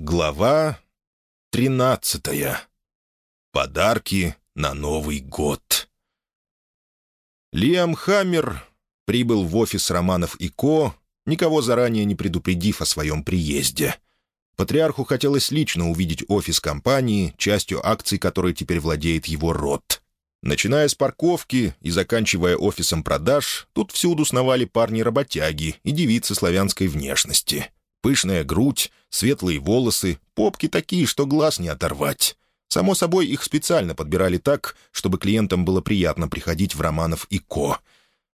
Глава тринадцатая. Подарки на Новый год. Лиам Хаммер прибыл в офис Романов и Ко, никого заранее не предупредив о своем приезде. Патриарху хотелось лично увидеть офис компании, частью акций которой теперь владеет его род. Начиная с парковки и заканчивая офисом продаж, тут всюду сновали парни-работяги и девицы славянской внешности — Пышная грудь, светлые волосы, попки такие, что глаз не оторвать. Само собой, их специально подбирали так, чтобы клиентам было приятно приходить в Романов и Ко.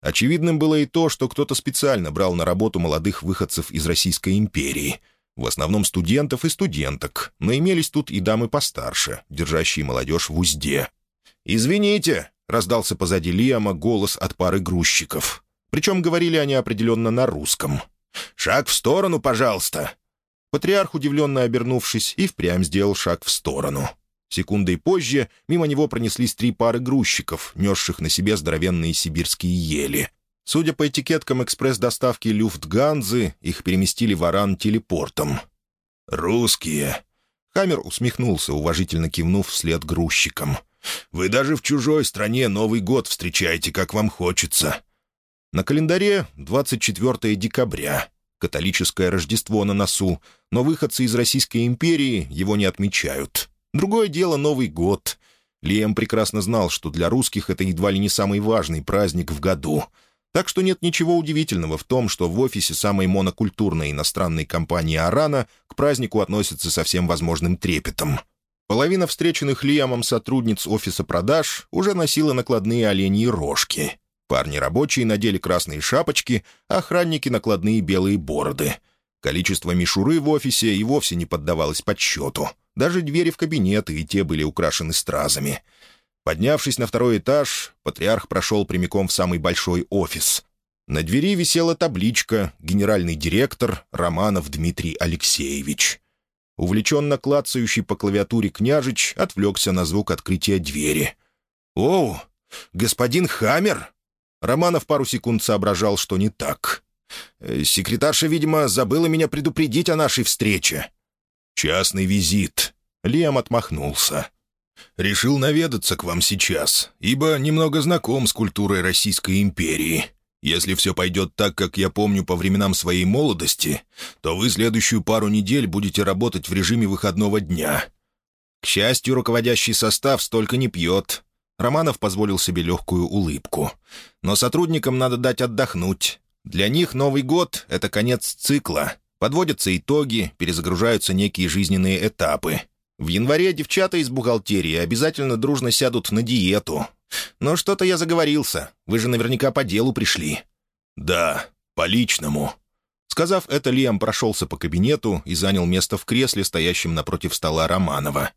Очевидным было и то, что кто-то специально брал на работу молодых выходцев из Российской империи. В основном студентов и студенток, но имелись тут и дамы постарше, держащие молодежь в узде. «Извините», — раздался позади Лиама голос от пары грузчиков. Причем говорили они определенно на русском — «Шаг в сторону, пожалуйста!» Патриарх, удивленно обернувшись, и впрямь сделал шаг в сторону. Секундой позже мимо него пронеслись три пары грузчиков, несших на себе здоровенные сибирские ели. Судя по этикеткам экспресс-доставки Люфтганзы, их переместили в Аран телепортом. «Русские!» Хаммер усмехнулся, уважительно кивнув вслед грузчикам. «Вы даже в чужой стране Новый год встречаете, как вам хочется. На календаре 24 декабря, католическое Рождество на носу, но выходцы из Российской империи его не отмечают. Другое дело Новый год. Лиэм прекрасно знал, что для русских это едва ли не самый важный праздник в году. Так что нет ничего удивительного в том, что в офисе самой монокультурной иностранной компании «Арана» к празднику относятся со всем возможным трепетом. Половина встреченных Лиамом сотрудниц офиса продаж уже носила накладные оленьи рожки — Парни рабочие надели красные шапочки, а охранники — накладные белые бороды. Количество мишуры в офисе и вовсе не поддавалось подсчету. Даже двери в кабинеты и те были украшены стразами. Поднявшись на второй этаж, патриарх прошел прямиком в самый большой офис. На двери висела табличка «Генеральный директор Романов Дмитрий Алексеевич». Увлеченно клацающий по клавиатуре княжич отвлекся на звук открытия двери. «Оу, господин Хаммер!» Романов пару секунд соображал, что не так. «Э, «Секретарша, видимо, забыла меня предупредить о нашей встрече». «Частный визит». Лиам отмахнулся. «Решил наведаться к вам сейчас, ибо немного знаком с культурой Российской империи. Если все пойдет так, как я помню по временам своей молодости, то вы следующую пару недель будете работать в режиме выходного дня. К счастью, руководящий состав столько не пьет. Романов позволил себе легкую улыбку. «Но сотрудникам надо дать отдохнуть. Для них Новый год — это конец цикла. Подводятся итоги, перезагружаются некие жизненные этапы. В январе девчата из бухгалтерии обязательно дружно сядут на диету. Но что-то я заговорился. Вы же наверняка по делу пришли». «Да, по личному». Сказав это, Лиам прошелся по кабинету и занял место в кресле, стоящем напротив стола Романова.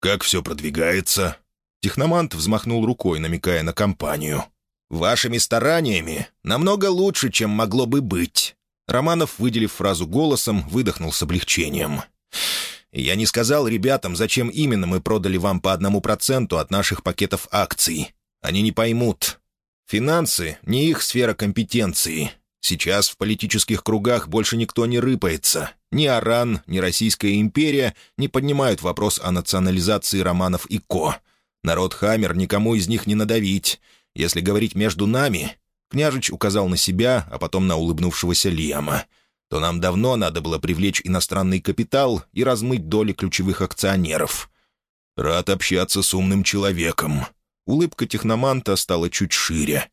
«Как все продвигается?» Техномант взмахнул рукой, намекая на компанию. «Вашими стараниями намного лучше, чем могло бы быть». Романов, выделив фразу голосом, выдохнул с облегчением. «Я не сказал ребятам, зачем именно мы продали вам по одному проценту от наших пакетов акций. Они не поймут. Финансы — не их сфера компетенции. Сейчас в политических кругах больше никто не рыпается. Ни Аран, ни Российская империя не поднимают вопрос о национализации романов и ко. Народ Хаммер никому из них не надавить. Если говорить между нами...» Княжич указал на себя, а потом на улыбнувшегося Лиама. «То нам давно надо было привлечь иностранный капитал и размыть доли ключевых акционеров. Рад общаться с умным человеком». Улыбка техноманта стала чуть шире.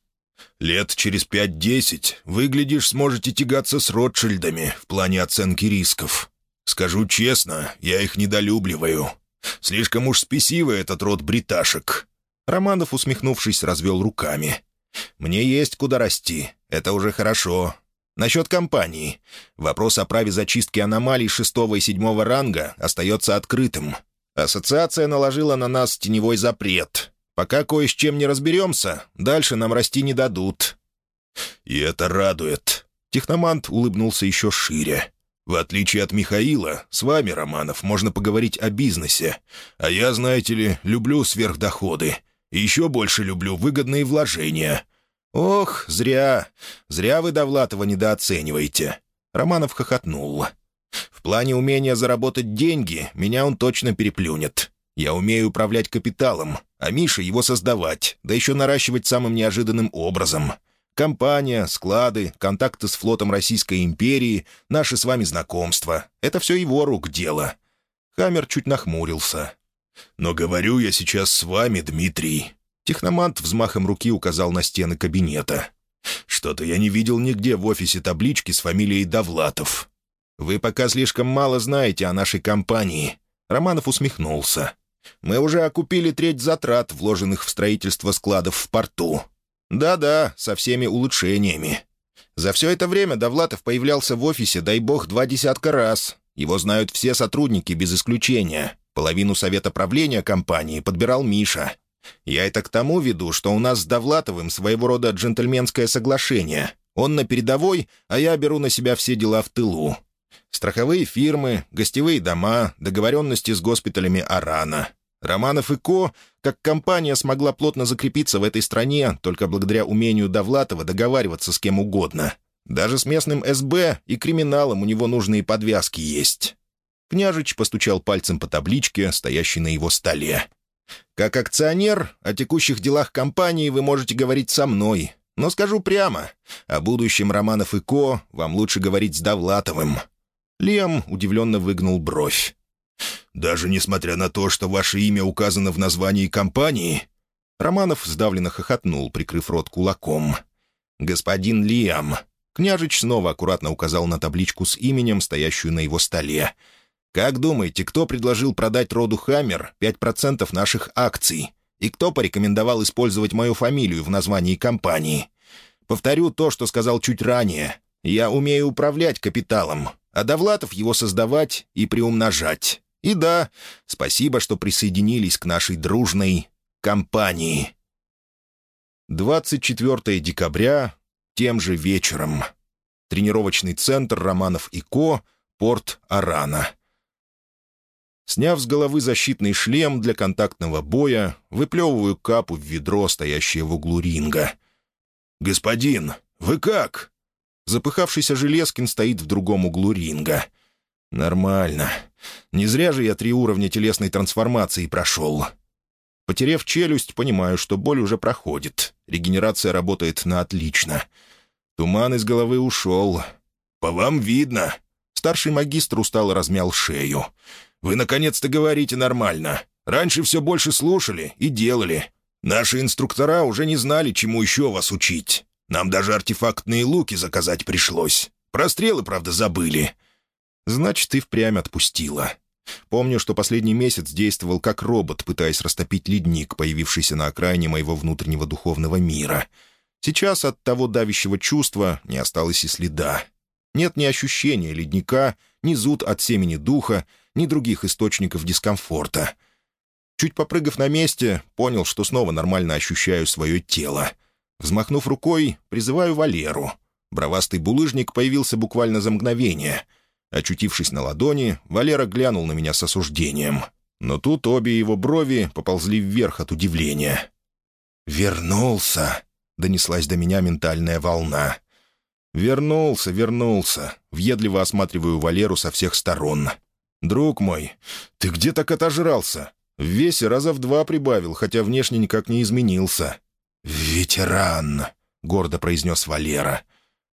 «Лет через пять-десять, выглядишь, сможете тягаться с Ротшильдами в плане оценки рисков. Скажу честно, я их недолюбливаю. Слишком уж спесивый этот род бриташек». Романов, усмехнувшись, развел руками. «Мне есть куда расти. Это уже хорошо. Насчет компании. Вопрос о праве зачистки аномалий шестого и седьмого ранга остается открытым. Ассоциация наложила на нас теневой запрет. Пока кое с чем не разберемся, дальше нам расти не дадут». «И это радует». Техномант улыбнулся еще шире. В отличие от Михаила, с вами, Романов, можно поговорить о бизнесе. А я, знаете ли, люблю сверхдоходы. И еще больше люблю выгодные вложения». «Ох, зря. Зря вы Довлатова недооцениваете». Романов хохотнул. В плане умения заработать деньги меня он точно переплюнет. Я умею управлять капиталом, а Миша его создавать, да еще наращивать самым неожиданным образом. Компания, склады, контакты с флотом Российской империи, наши с вами знакомства — это все его рук дело». Хаммер чуть нахмурился. «Но говорю я сейчас с вами, Дмитрий». Техномант взмахом руки указал на стены кабинета. «Что-то я не видел нигде в офисе таблички с фамилией Довлатов. Вы пока слишком мало знаете о нашей компании». Романов усмехнулся. «Мы уже окупили треть затрат, вложенных в строительство складов в порту. Да-да, со всеми улучшениями. За все это время Довлатов появлялся в офисе, дай бог, два десятка раз. Его знают все сотрудники без исключения. Половину совета правления компании подбирал Миша. Я это к тому веду, что у нас с Довлатовым своего рода джентльменское соглашение. Он на передовой, а я беру на себя все дела в тылу. Страховые фирмы, гостевые дома, договоренности с госпиталями Арана. Романов и Ко, как компания, смогла плотно закрепиться в этой стране только благодаря умению Довлатова договариваться с кем угодно. Даже с местным СБ и криминалом у него нужные подвязки есть. Княжич постучал пальцем по табличке, стоящей на его столе. «Как акционер, о текущих делах компании вы можете говорить со мной. Но скажу прямо, о будущем Романов и Ко вам лучше говорить с Довлатовым». Лиам удивленно выгнул бровь. «Даже несмотря на то, что ваше имя указано в названии компании?» Романов сдавленно хохотнул, прикрыв рот кулаком. «Господин Лиам». Княжич снова аккуратно указал на табличку с именем, стоящую на его столе. «Как думаете, кто предложил продать роду Хаммер 5% наших акций? И кто порекомендовал использовать мою фамилию в названии компании? Повторю то, что сказал чуть ранее. Я умею управлять капиталом, а Довлатов его создавать и приумножать. И да, спасибо, что присоединились к нашей дружной компании. 24 декабря, тем же вечером. Тренировочный центр Романов и Ко, порт Арана. Сняв с головы защитный шлем для контактного боя, выплевываю капу в ведро, стоящее в углу ринга. «Господин, вы как?» Запыхавшийся Железкин стоит в другом углу ринга. «Нормально. Не зря же я три уровня телесной трансформации прошел». Потерев челюсть, понимаю, что боль уже проходит. Регенерация работает на отлично. Туман из головы ушел. «По вам видно». Старший магистр устало размял шею. «Вы наконец-то говорите нормально. Раньше все больше слушали и делали. Наши инструктора уже не знали, чему еще вас учить. Нам даже артефактные луки заказать пришлось. Про стрелы, правда, забыли. Значит, ты впрямь отпустила. Помню, что последний месяц действовал как робот, пытаясь растопить ледник, появившийся на окраине моего внутреннего духовного мира. Сейчас от того давящего чувства не осталось и следа. Нет ни ощущения ледника, ни зуд от семени духа, ни других источников дискомфорта. Чуть попрыгав на месте, понял, что снова нормально ощущаю свое тело — Взмахнув рукой, призываю Валеру. Бровастый булыжник появился буквально за мгновение. Очутившись на ладони, Валера глянул на меня с осуждением. Но тут обе его брови поползли вверх от удивления. «Вернулся!» — донеслась до меня ментальная волна. «Вернулся, вернулся!» — въедливо осматриваю Валеру со всех сторон. «Друг мой, ты где так отожрался? В весе раза в два прибавил, хотя внешне никак не изменился. «Ветеран», — гордо произнес Валера.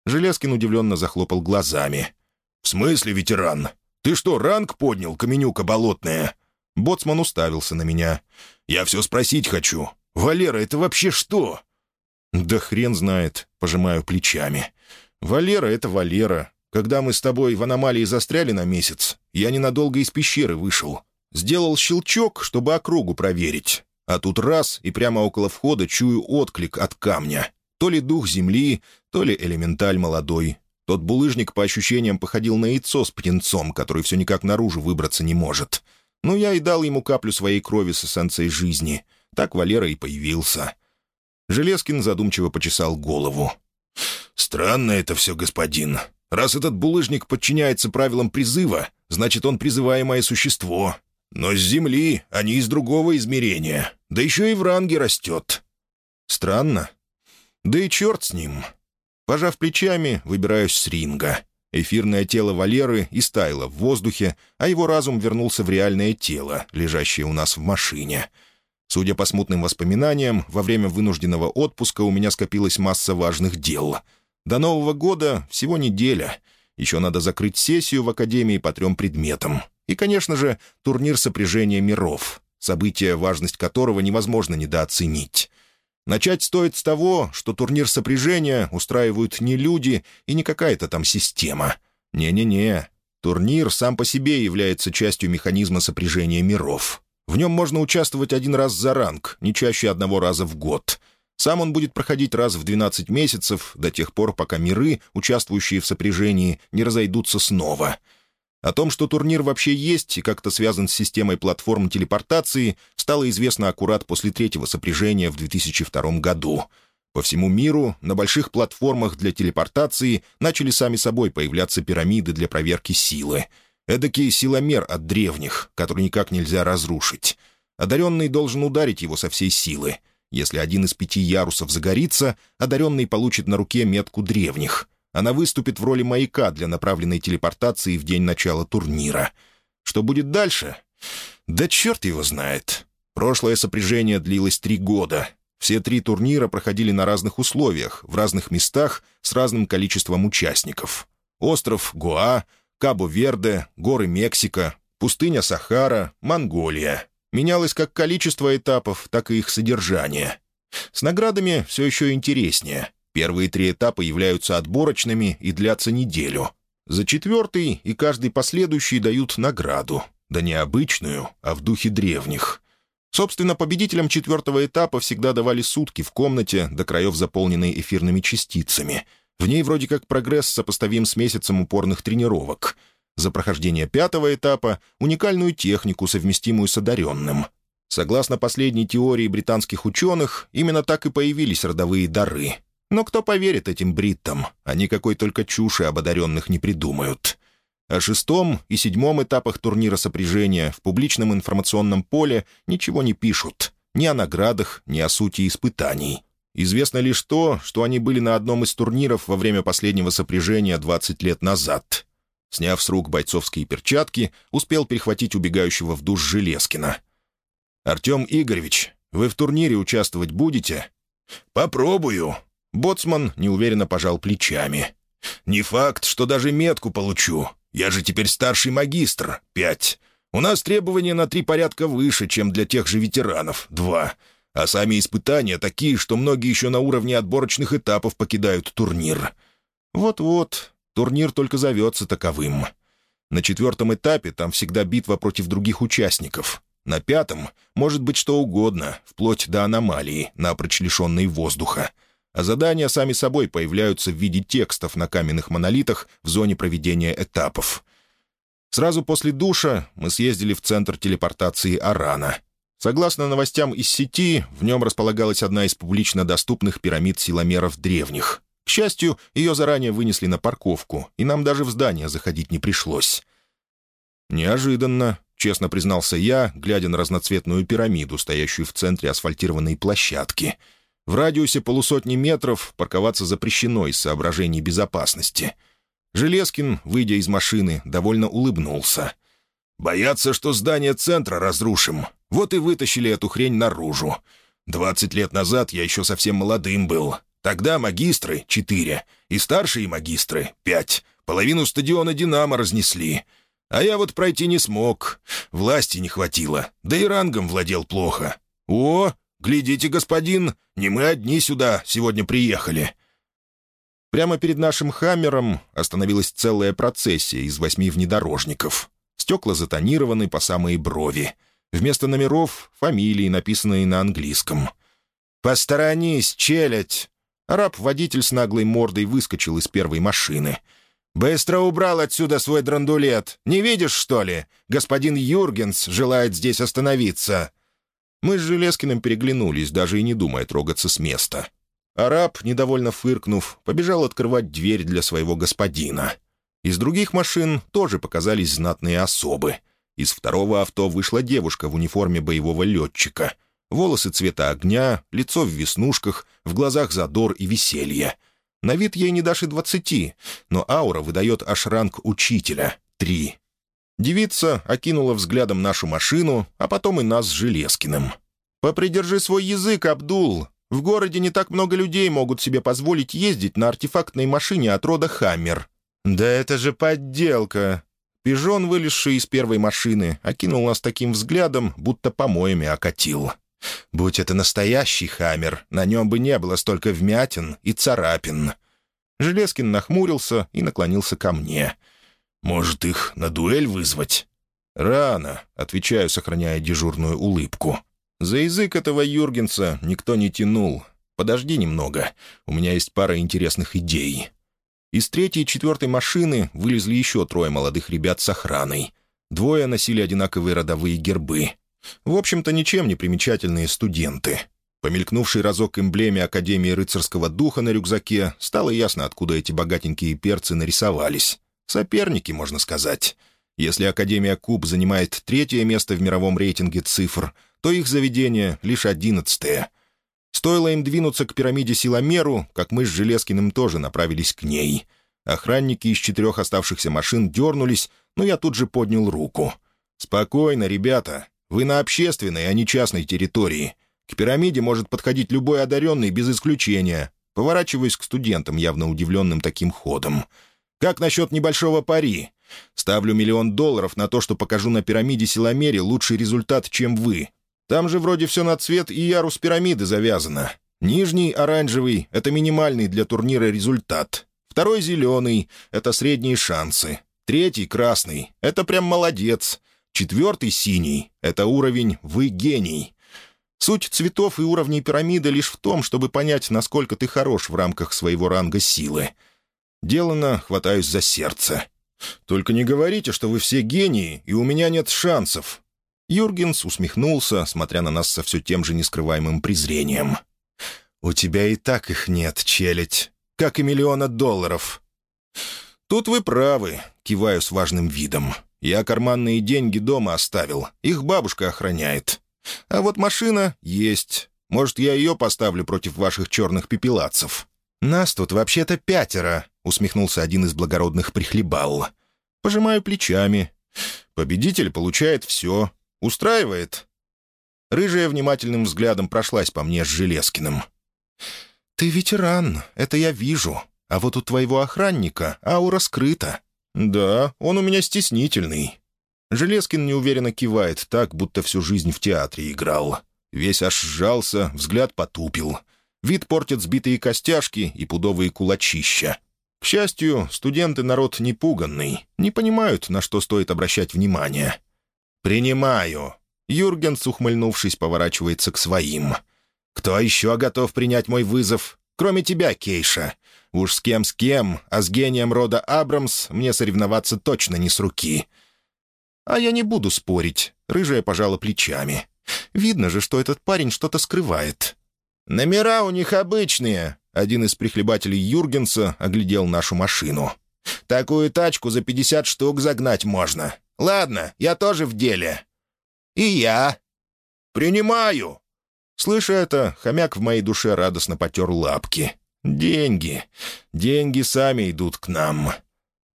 Железкин удивленно захлопал глазами. «В смысле ветеран? Ты что, ранг поднял, каменюка болотная?» Боцман уставился на меня. «Я все спросить хочу. Валера, это вообще что?» «Да хрен знает», — пожимаю плечами. «Валера — это Валера. Когда мы с тобой в аномалии застряли на месяц, я ненадолго из пещеры вышел. Сделал щелчок, чтобы округу проверить. А тут раз, и прямо около входа чую отклик от камня. То ли дух земли, то ли элементаль молодой. Тот булыжник, по ощущениям, походил на яйцо с птенцом, который все никак наружу выбраться не может. Ну, я и дал ему каплю своей крови с эссенцией жизни. Так Валера и появился. Железкин задумчиво почесал голову. «Странно это все, господин. Раз этот булыжник подчиняется правилам призыва, значит, он призываемое существо. Но с Земли, а не из другого измерения. Да еще и в ранге растет. Странно. Да и черт с ним. Пожав плечами, выбираюсь с ринга. Эфирное тело Валеры истаяло в воздухе, а его разум вернулся в реальное тело, лежащее у нас в машине. Судя по смутным воспоминаниям, во время вынужденного отпуска у меня скопилась масса важных дел. До Нового года всего неделя. Еще надо закрыть сессию в Академии по трем предметам. И, конечно же, турнир сопряжения миров, событие, важность которого невозможно недооценить. Начать стоит с того, что турнир сопряжения устраивают не люди и не какая-то там система. Не-не-не. Турнир сам по себе является частью механизма сопряжения миров. В нем можно участвовать один раз за ранг, не чаще одного раза в год. Сам он будет проходить раз в 12 месяцев, до тех пор, пока миры, участвующие в сопряжении, не разойдутся снова — о том, что турнир вообще есть и как-то связан с системой платформ телепортации, стало известно аккурат после третьего сопряжения в 2002 году. По всему миру на больших платформах для телепортации начали сами собой появляться пирамиды для проверки силы. Эдакий силомер от древних, который никак нельзя разрушить. Одаренный должен ударить его со всей силы. Если один из пяти ярусов загорится, одаренный получит на руке метку древних — она выступит в роли маяка для направленной телепортации в день начала турнира. Что будет дальше? Да черт его знает. Прошлое сопряжение длилось три года. Все три турнира проходили на разных условиях, в разных местах, с разным количеством участников. Остров Гоа, Кабо-Верде, горы Мексика, пустыня Сахара, Монголия. Менялось как количество этапов, так и их содержание. С наградами все еще интереснее — Первые три этапа являются отборочными и длятся неделю. За четвертый и каждый последующий дают награду. Да не обычную, а в духе древних. Собственно, победителям четвертого этапа всегда давали сутки в комнате, до краев заполненной эфирными частицами. В ней вроде как прогресс сопоставим с месяцем упорных тренировок. За прохождение пятого этапа — уникальную технику, совместимую с одаренным. Согласно последней теории британских ученых, именно так и появились родовые дары — но кто поверит этим бриттам? Они какой только чуши об одаренных не придумают. О шестом и седьмом этапах турнира сопряжения в публичном информационном поле ничего не пишут. Ни о наградах, ни о сути испытаний. Известно лишь то, что они были на одном из турниров во время последнего сопряжения 20 лет назад. Сняв с рук бойцовские перчатки, успел перехватить убегающего в душ Железкина. «Артем Игоревич, вы в турнире участвовать будете?» «Попробую», Боцман неуверенно пожал плечами. «Не факт, что даже метку получу. Я же теперь старший магистр, пять. У нас требования на три порядка выше, чем для тех же ветеранов, два. А сами испытания такие, что многие еще на уровне отборочных этапов покидают турнир. Вот-вот, турнир только зовется таковым. На четвертом этапе там всегда битва против других участников. На пятом может быть что угодно, вплоть до аномалии, напрочь лишенной воздуха а задания сами собой появляются в виде текстов на каменных монолитах в зоне проведения этапов. Сразу после душа мы съездили в центр телепортации Арана. Согласно новостям из сети, в нем располагалась одна из публично доступных пирамид силомеров древних. К счастью, ее заранее вынесли на парковку, и нам даже в здание заходить не пришлось. «Неожиданно», — честно признался я, глядя на разноцветную пирамиду, стоящую в центре асфальтированной площадки — в радиусе полусотни метров парковаться запрещено из соображений безопасности. Железкин, выйдя из машины, довольно улыбнулся. «Боятся, что здание центра разрушим. Вот и вытащили эту хрень наружу. Двадцать лет назад я еще совсем молодым был. Тогда магистры — четыре, и старшие магистры — пять. Половину стадиона «Динамо» разнесли. А я вот пройти не смог. Власти не хватило, да и рангом владел плохо. О, «Глядите, господин, не мы одни сюда сегодня приехали». Прямо перед нашим «Хаммером» остановилась целая процессия из восьми внедорожников. Стекла затонированы по самые брови. Вместо номеров — фамилии, написанные на английском. «Посторонись, челядь!» Араб-водитель с наглой мордой выскочил из первой машины. «Быстро убрал отсюда свой драндулет. Не видишь, что ли? Господин Юргенс желает здесь остановиться». Мы с Железкиным переглянулись, даже и не думая трогаться с места. Араб, недовольно фыркнув, побежал открывать дверь для своего господина. Из других машин тоже показались знатные особы. Из второго авто вышла девушка в униформе боевого летчика. Волосы цвета огня, лицо в веснушках, в глазах задор и веселье. На вид ей не дашь и двадцати, но аура выдает аж ранг учителя — три. Девица окинула взглядом нашу машину, а потом и нас с Железкиным. «Попридержи свой язык, Абдул. В городе не так много людей могут себе позволить ездить на артефактной машине от рода «Хаммер». «Да это же подделка!» Пижон, вылезший из первой машины, окинул нас таким взглядом, будто помоями окатил. Будь это настоящий «Хаммер», на нем бы не было столько вмятин и царапин. Железкин нахмурился и наклонился ко мне. «Может, их на дуэль вызвать?» «Рано», — отвечаю, сохраняя дежурную улыбку. «За язык этого Юргенса никто не тянул. Подожди немного, у меня есть пара интересных идей». Из третьей и четвертой машины вылезли еще трое молодых ребят с охраной. Двое носили одинаковые родовые гербы. В общем-то, ничем не примечательные студенты. Помелькнувший разок эмблеме Академии рыцарского духа на рюкзаке, стало ясно, откуда эти богатенькие перцы нарисовались. Соперники, можно сказать. Если Академия Куб занимает третье место в мировом рейтинге цифр, то их заведение — лишь одиннадцатое — Стоило им двинуться к пирамиде Силомеру, как мы с Железкиным тоже направились к ней. Охранники из четырех оставшихся машин дернулись, но я тут же поднял руку. «Спокойно, ребята. Вы на общественной, а не частной территории. К пирамиде может подходить любой одаренный без исключения». Поворачиваюсь к студентам, явно удивленным таким ходом. «Как насчет небольшого пари? Ставлю миллион долларов на то, что покажу на пирамиде Силомере лучший результат, чем вы. Там же вроде все на цвет и ярус пирамиды завязано. Нижний, оранжевый — это минимальный для турнира результат. Второй — зеленый — это средние шансы. Третий — красный — это прям молодец. Четвертый — синий — это уровень «вы гений». Суть цветов и уровней пирамиды лишь в том, чтобы понять, насколько ты хорош в рамках своего ранга силы. Делано, хватаюсь за сердце. «Только не говорите, что вы все гении, и у меня нет шансов. Юргенс усмехнулся, смотря на нас со все тем же нескрываемым презрением. «У тебя и так их нет, челядь, как и миллиона долларов». «Тут вы правы», — киваю с важным видом. «Я карманные деньги дома оставил, их бабушка охраняет. А вот машина есть. Может, я ее поставлю против ваших черных пепелацев?» «Нас тут вообще-то пятеро», — усмехнулся один из благородных прихлебал. Пожимаю плечами. «Победитель получает все, Устраивает?» Рыжая внимательным взглядом прошлась по мне с Железкиным. «Ты ветеран, это я вижу. А вот у твоего охранника аура скрыта». «Да, он у меня стеснительный». Железкин неуверенно кивает так, будто всю жизнь в театре играл. Весь аж сжался, взгляд потупил. Вид портят сбитые костяшки и пудовые кулачища. К счастью, студенты народ непуганный, не понимают, на что стоит обращать внимание. «Принимаю». Юргенс, ухмыльнувшись, поворачивается к своим. «Кто еще готов принять мой вызов? Кроме тебя, Кейша. Уж с кем с кем, а с гением рода Абрамс мне соревноваться точно не с руки». «А я не буду спорить», — рыжая пожала плечами. «Видно же, что этот парень что-то скрывает». «Номера у них обычные», — один из прихлебателей Юргенса оглядел нашу машину. «Такую тачку за пятьдесят штук загнать можно. Ладно, я тоже в деле». «И я». «Принимаю». Слыша это, хомяк в моей душе радостно потер лапки. «Деньги. Деньги сами идут к нам».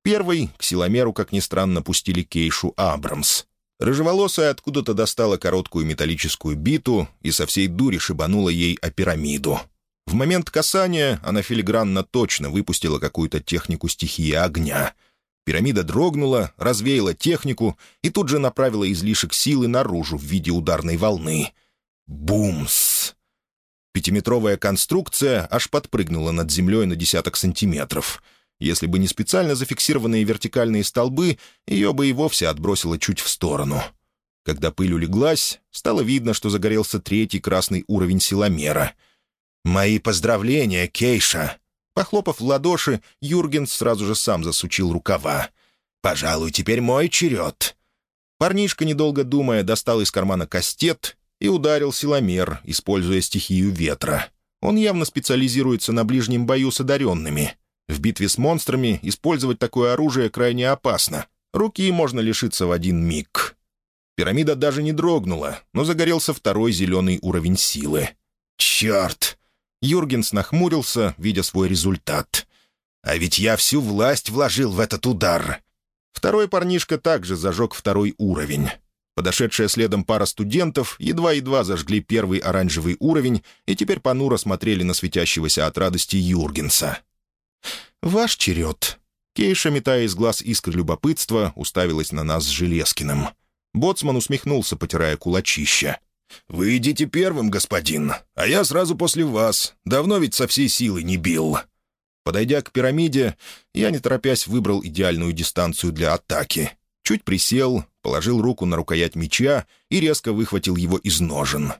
Первый к силомеру, как ни странно, пустили Кейшу Абрамс. Рыжеволосая откуда-то достала короткую металлическую биту и со всей дури шибанула ей о пирамиду. В момент касания она филигранно точно выпустила какую-то технику стихии огня — Пирамида дрогнула, развеяла технику и тут же направила излишек силы наружу в виде ударной волны. Бумс! Пятиметровая конструкция аж подпрыгнула над землей на десяток сантиметров. Если бы не специально зафиксированные вертикальные столбы, ее бы и вовсе отбросило чуть в сторону. Когда пыль улеглась, стало видно, что загорелся третий красный уровень силомера. «Мои поздравления, Кейша!» Похлопав в ладоши, Юрген сразу же сам засучил рукава. «Пожалуй, теперь мой черед». Парнишка, недолго думая, достал из кармана кастет и ударил силомер, используя стихию ветра. Он явно специализируется на ближнем бою с одаренными. В битве с монстрами использовать такое оружие крайне опасно. Руки можно лишиться в один миг. Пирамида даже не дрогнула, но загорелся второй зеленый уровень силы. «Черт!» Юргенс нахмурился, видя свой результат. «А ведь я всю власть вложил в этот удар!» Второй парнишка также зажег второй уровень. Подошедшая следом пара студентов едва-едва зажгли первый оранжевый уровень и теперь понуро смотрели на светящегося от радости Юргенса. «Ваш черед». Кейша, метая из глаз искры любопытства, уставилась на нас с Железкиным. Боцман усмехнулся, потирая кулачища. «Вы идите первым, господин, а я сразу после вас. Давно ведь со всей силы не бил». Подойдя к пирамиде, я, не торопясь, выбрал идеальную дистанцию для атаки. Чуть присел, положил руку на рукоять меча и резко выхватил его из ножен.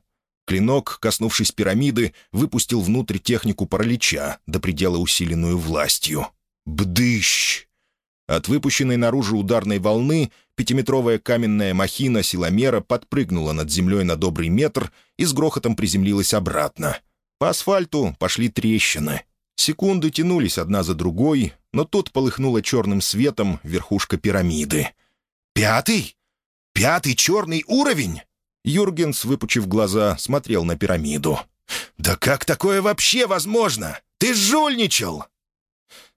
Клинок, коснувшись пирамиды, выпустил внутрь технику паралича, до предела усиленную властью. Бдыщ! От выпущенной наружу ударной волны пятиметровая каменная махина силомера подпрыгнула над землей на добрый метр и с грохотом приземлилась обратно. По асфальту пошли трещины. Секунды тянулись одна за другой, но тут полыхнула черным светом верхушка пирамиды. «Пятый? Пятый черный уровень?» Юргенс, выпучив глаза, смотрел на пирамиду. «Да как такое вообще возможно? Ты жульничал!»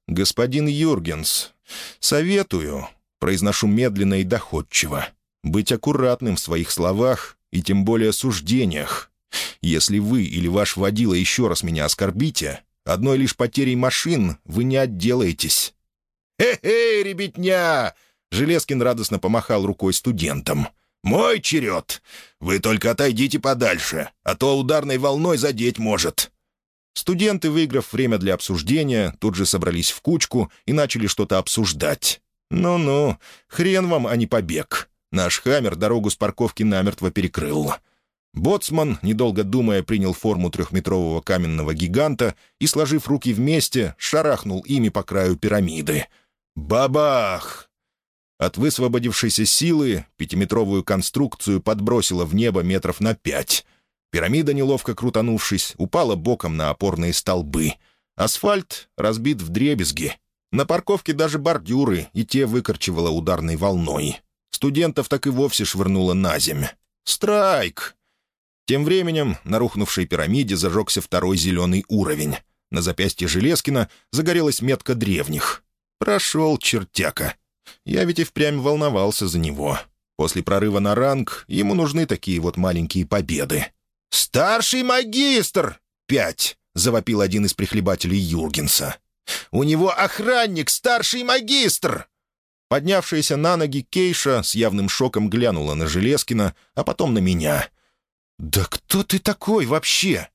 «Господин Юргенс, советую, произношу медленно и доходчиво, быть аккуратным в своих словах и тем более суждениях. Если вы или ваш водила еще раз меня оскорбите, одной лишь потерей машин вы не отделаетесь». «Хе-хе, ребятня!» Железкин радостно помахал рукой студентам. «Мой черед! Вы только отойдите подальше, а то ударной волной задеть может». Студенты, выиграв время для обсуждения, тут же собрались в кучку и начали что-то обсуждать. «Ну-ну, хрен вам, а не побег. Наш «Хаммер» дорогу с парковки намертво перекрыл». Боцман, недолго думая, принял форму трехметрового каменного гиганта и, сложив руки вместе, шарахнул ими по краю пирамиды. «Бабах!» От высвободившейся силы пятиметровую конструкцию подбросило в небо метров на пять. Пирамида, неловко крутанувшись, упала боком на опорные столбы. Асфальт разбит в дребезги. На парковке даже бордюры, и те выкорчевало ударной волной. Студентов так и вовсе швырнуло на земь. «Страйк!» Тем временем на рухнувшей пирамиде зажегся второй зеленый уровень. На запястье Железкина загорелась метка древних. «Прошел чертяка!» Я ведь и впрямь волновался за него. После прорыва на ранг ему нужны такие вот маленькие победы. «Старший магистр!» «Пять!» — завопил один из прихлебателей Юргенса. «У него охранник, старший магистр!» Поднявшаяся на ноги Кейша с явным шоком глянула на Железкина, а потом на меня. «Да кто ты такой вообще?»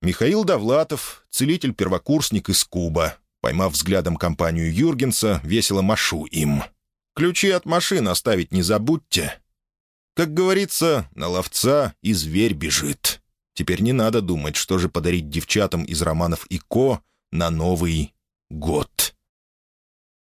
Михаил Довлатов, целитель-первокурсник из Куба, Поймав взглядом компанию Юргенса, весело машу им. «Ключи от машин оставить не забудьте». Как говорится, на ловца и зверь бежит. Теперь не надо думать, что же подарить девчатам из романов ИКО на Новый год.